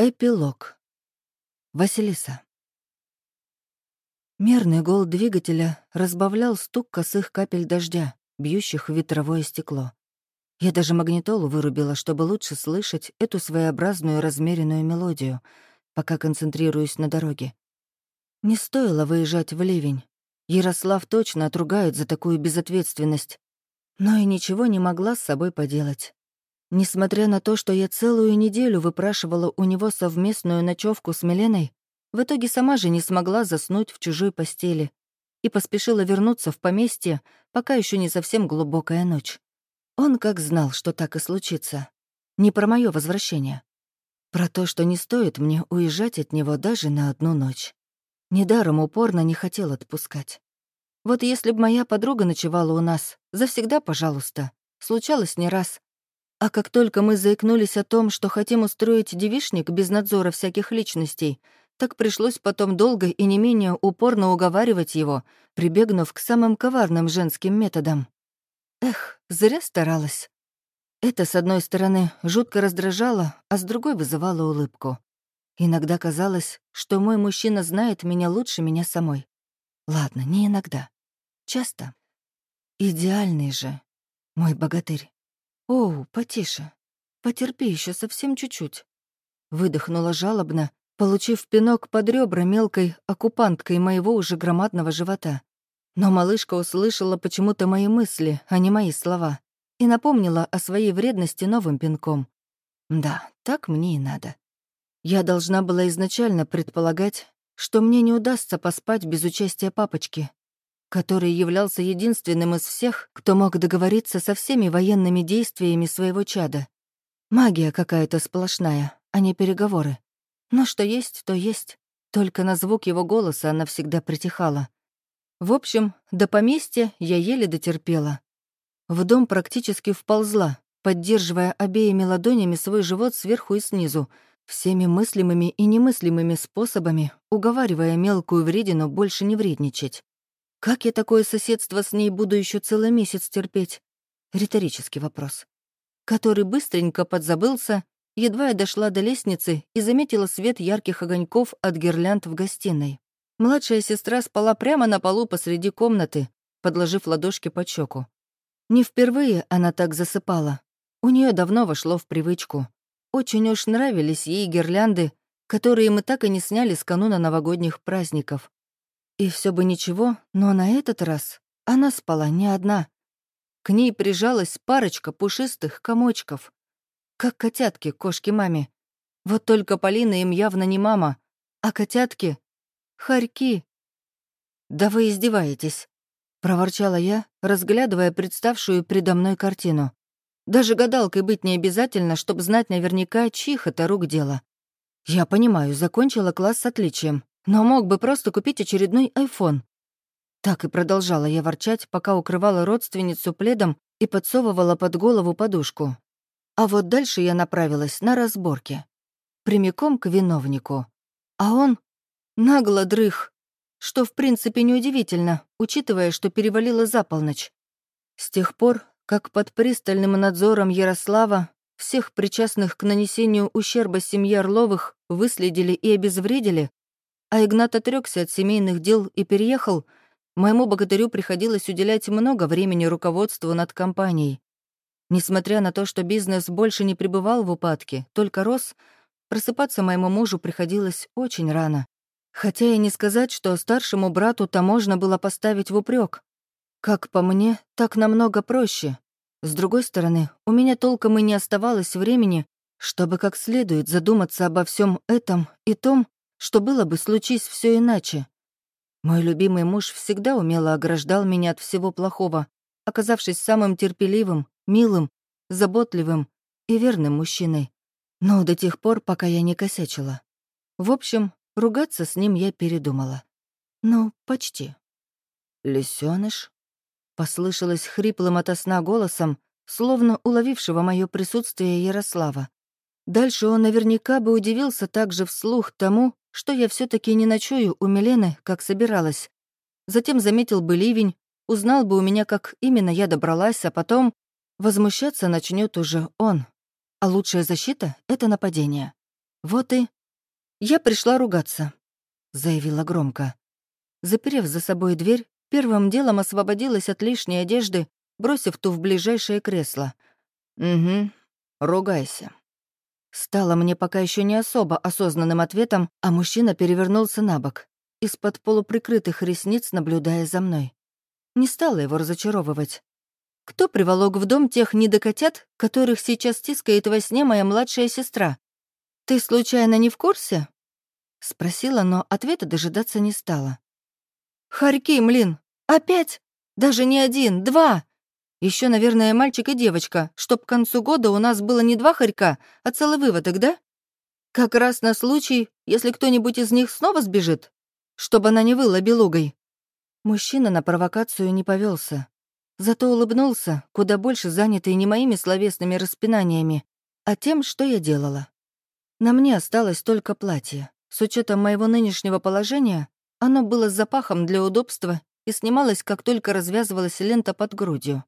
Эпилог. Василиса. Мерный гол двигателя разбавлял стук косых капель дождя, бьющих в ветровое стекло. Я даже магнитолу вырубила, чтобы лучше слышать эту своеобразную размеренную мелодию, пока концентрируюсь на дороге. Не стоило выезжать в ливень. Ярослав точно отругает за такую безответственность. Но и ничего не могла с собой поделать. Несмотря на то, что я целую неделю выпрашивала у него совместную ночевку с Миленой, в итоге сама же не смогла заснуть в чужой постели и поспешила вернуться в поместье, пока еще не совсем глубокая ночь. Он как знал, что так и случится. Не про мое возвращение. Про то, что не стоит мне уезжать от него даже на одну ночь. Недаром упорно не хотел отпускать. Вот если б моя подруга ночевала у нас, завсегда, пожалуйста. Случалось не раз. А как только мы заикнулись о том, что хотим устроить девишник без надзора всяких личностей, так пришлось потом долго и не менее упорно уговаривать его, прибегнув к самым коварным женским методам. Эх, зря старалась. Это, с одной стороны, жутко раздражало, а с другой вызывало улыбку. Иногда казалось, что мой мужчина знает меня лучше меня самой. Ладно, не иногда. Часто. Идеальный же, мой богатырь. «Оу, потише. Потерпи еще совсем чуть-чуть». Выдохнула жалобно, получив пинок под ребра мелкой оккупанткой моего уже громадного живота. Но малышка услышала почему-то мои мысли, а не мои слова, и напомнила о своей вредности новым пинком. Да, так мне и надо. Я должна была изначально предполагать, что мне не удастся поспать без участия папочки, который являлся единственным из всех, кто мог договориться со всеми военными действиями своего чада. Магия какая-то сплошная, а не переговоры. Но что есть, то есть. Только на звук его голоса она всегда притихала. В общем, до поместья я еле дотерпела. В дом практически вползла, поддерживая обеими ладонями свой живот сверху и снизу, всеми мыслимыми и немыслимыми способами, уговаривая мелкую вредину больше не вредничать. Как я такое соседство с ней буду еще целый месяц терпеть? Риторический вопрос. Который быстренько подзабылся, едва я дошла до лестницы и заметила свет ярких огоньков от гирлянд в гостиной. Младшая сестра спала прямо на полу посреди комнаты, подложив ладошки под щеку. Не впервые она так засыпала. У нее давно вошло в привычку. Очень уж нравились ей гирлянды, которые мы так и не сняли с кануна новогодних праздников. И все бы ничего, но на этот раз она спала не одна. К ней прижалась парочка пушистых комочков. Как котятки кошки маме. Вот только Полина им явно не мама, а котятки — хорьки. «Да вы издеваетесь», — проворчала я, разглядывая представшую предо мной картину. Даже гадалкой быть не обязательно, чтобы знать наверняка, чьих это рук дело. Я понимаю, закончила класс с отличием, но мог бы просто купить очередной iPhone. Так и продолжала я ворчать, пока укрывала родственницу пледом и подсовывала под голову подушку. А вот дальше я направилась на разборки. Прямиком к виновнику. А он нагло дрых, что в принципе неудивительно, учитывая, что перевалило за полночь. С тех пор, как под пристальным надзором Ярослава всех причастных к нанесению ущерба семье Орловых выследили и обезвредили, а Игнат отрекся от семейных дел и переехал, моему богатырю приходилось уделять много времени руководству над компанией. Несмотря на то, что бизнес больше не пребывал в упадке, только рос, просыпаться моему мужу приходилось очень рано. Хотя и не сказать, что старшему брату-то можно было поставить в упрек. Как по мне, так намного проще. С другой стороны, у меня толком и не оставалось времени, чтобы как следует задуматься обо всем этом и том, что было бы, случись все иначе. Мой любимый муж всегда умело ограждал меня от всего плохого, оказавшись самым терпеливым, милым, заботливым и верным мужчиной. Но до тех пор, пока я не косячила. В общем, ругаться с ним я передумала. Ну, почти. «Лисёныш?» — послышалось хриплым ото сна голосом, словно уловившего мое присутствие Ярослава. Дальше он наверняка бы удивился также вслух тому, что я все таки не ночую у Милены, как собиралась. Затем заметил бы ливень, узнал бы у меня, как именно я добралась, а потом возмущаться начнет уже он. А лучшая защита — это нападение. Вот и... Я пришла ругаться, заявила громко. Заперев за собой дверь, первым делом освободилась от лишней одежды, бросив ту в ближайшее кресло. «Угу, ругайся». Стало мне пока еще не особо осознанным ответом, а мужчина перевернулся на бок, из-под полуприкрытых ресниц наблюдая за мной. Не стала его разочаровывать. Кто приволок в дом тех недокотят, которых сейчас тискает во сне моя младшая сестра? Ты случайно не в курсе? Спросила, но ответа дожидаться не стала. Харьки, млин! Опять? Даже не один, два! Еще, наверное, мальчик и девочка, чтоб к концу года у нас было не два хорька, а целый выводок, да? Как раз на случай, если кто-нибудь из них снова сбежит, чтобы она не выла белугой. Мужчина на провокацию не повелся, зато улыбнулся, куда больше занятый не моими словесными распинаниями, а тем, что я делала. На мне осталось только платье. С учетом моего нынешнего положения, оно было с запахом для удобства и снималось, как только развязывалась лента под грудью.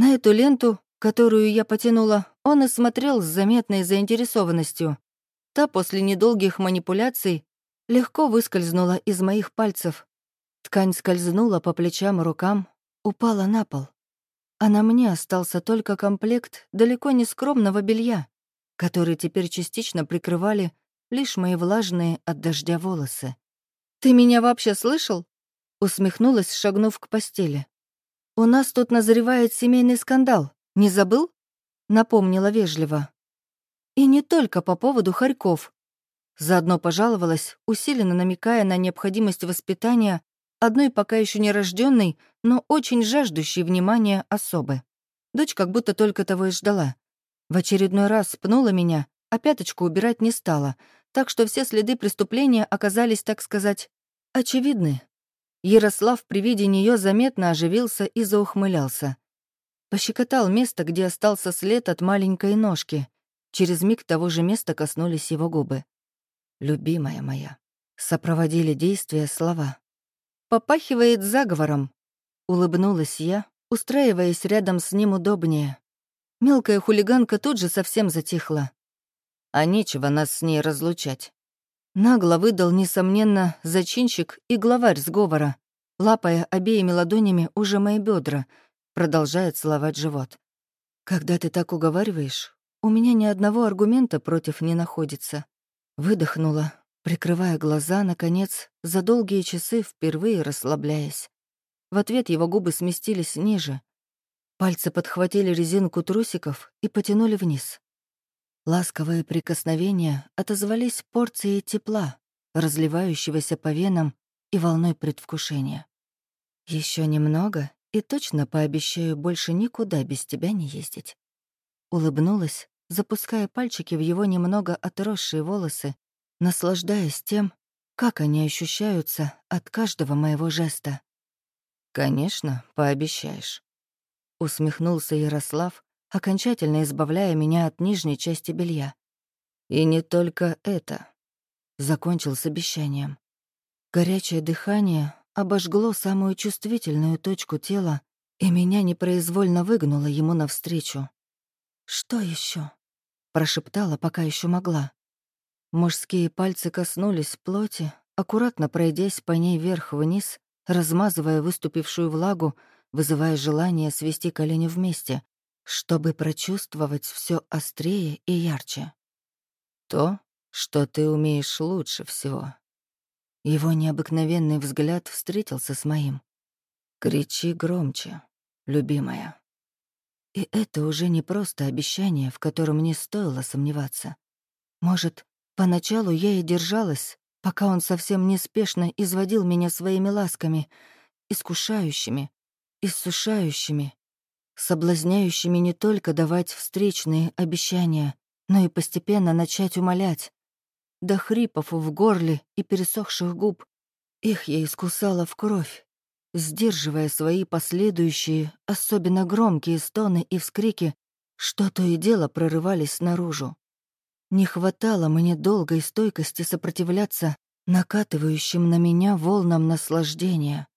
На эту ленту, которую я потянула, он и смотрел с заметной заинтересованностью. Та после недолгих манипуляций легко выскользнула из моих пальцев. Ткань скользнула по плечам рукам, упала на пол. А на мне остался только комплект далеко не скромного белья, который теперь частично прикрывали лишь мои влажные от дождя волосы. «Ты меня вообще слышал?» Усмехнулась, шагнув к постели. «У нас тут назревает семейный скандал. Не забыл?» Напомнила вежливо. «И не только по поводу хорьков». Заодно пожаловалась, усиленно намекая на необходимость воспитания одной пока еще нерожденной, но очень жаждущей внимания особы. Дочь как будто только того и ждала. В очередной раз пнула меня, а пяточку убирать не стала, так что все следы преступления оказались, так сказать, очевидны. Ярослав при виде нее заметно оживился и заухмылялся. Пощекотал место, где остался след от маленькой ножки. Через миг того же места коснулись его губы. «Любимая моя», — сопроводили действия слова. «Попахивает заговором», — улыбнулась я, устраиваясь рядом с ним удобнее. Мелкая хулиганка тут же совсем затихла. А нечего нас с ней разлучать. Нагло выдал, несомненно, зачинщик и главарь сговора, лапая обеими ладонями уже мои бедра, продолжая целовать живот. «Когда ты так уговариваешь, у меня ни одного аргумента против не находится». Выдохнула, прикрывая глаза, наконец, за долгие часы впервые расслабляясь. В ответ его губы сместились ниже. Пальцы подхватили резинку трусиков и потянули вниз. Ласковые прикосновения отозвались порцией тепла, разливающегося по венам и волной предвкушения. Еще немного, и точно пообещаю больше никуда без тебя не ездить. Улыбнулась, запуская пальчики в его немного отросшие волосы, наслаждаясь тем, как они ощущаются от каждого моего жеста. «Конечно, пообещаешь», — усмехнулся Ярослав, окончательно избавляя меня от нижней части белья. И не только это. Закончил с обещанием. Горячее дыхание обожгло самую чувствительную точку тела, и меня непроизвольно выгнуло ему навстречу. «Что еще? прошептала, пока еще могла. Мужские пальцы коснулись плоти, аккуратно пройдясь по ней вверх-вниз, размазывая выступившую влагу, вызывая желание свести колени вместе, чтобы прочувствовать все острее и ярче. То, что ты умеешь лучше всего. Его необыкновенный взгляд встретился с моим. «Кричи громче, любимая». И это уже не просто обещание, в котором не стоило сомневаться. Может, поначалу я и держалась, пока он совсем неспешно изводил меня своими ласками, искушающими, иссушающими, соблазняющими не только давать встречные обещания, но и постепенно начать умолять. До хрипов в горле и пересохших губ их я искусала в кровь, сдерживая свои последующие, особенно громкие стоны и вскрики, что то и дело прорывались наружу. Не хватало мне долгой стойкости сопротивляться накатывающим на меня волнам наслаждения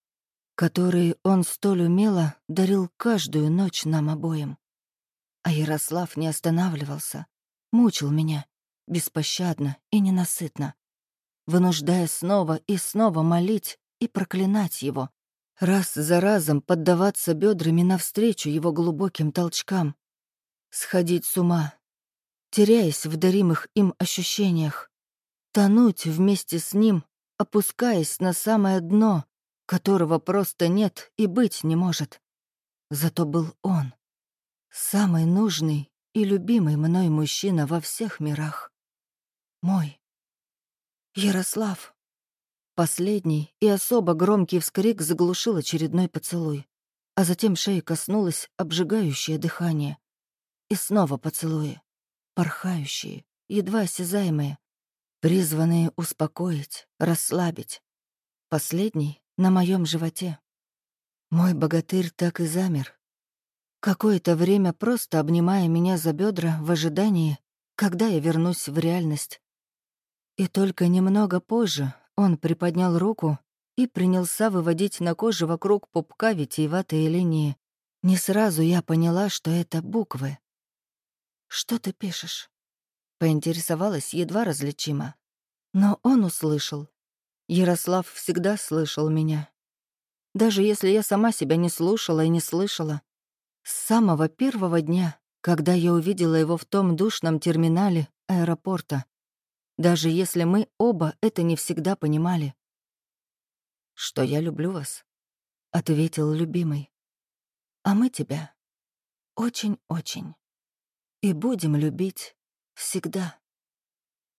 которые он столь умело дарил каждую ночь нам обоим. А Ярослав не останавливался, мучил меня, беспощадно и ненасытно, вынуждая снова и снова молить и проклинать его, раз за разом поддаваться бедрами навстречу его глубоким толчкам, сходить с ума, теряясь в даримых им ощущениях, тонуть вместе с ним, опускаясь на самое дно, которого просто нет и быть не может. Зато был он, самый нужный и любимый мной мужчина во всех мирах. Мой. Ярослав. Последний и особо громкий вскрик заглушил очередной поцелуй, а затем шеи коснулось обжигающее дыхание. И снова поцелуи, порхающие, едва осязаемые, призванные успокоить, расслабить. Последний на моем животе. Мой богатырь так и замер. Какое-то время просто обнимая меня за бедра в ожидании, когда я вернусь в реальность. И только немного позже он приподнял руку и принялся выводить на коже вокруг пупка витиеватые линии. Не сразу я поняла, что это буквы. «Что ты пишешь?» Поинтересовалась едва различимо. Но он услышал. Ярослав всегда слышал меня. Даже если я сама себя не слушала и не слышала. С самого первого дня, когда я увидела его в том душном терминале аэропорта. Даже если мы оба это не всегда понимали. «Что я люблю вас», — ответил любимый. «А мы тебя очень-очень» и будем любить всегда.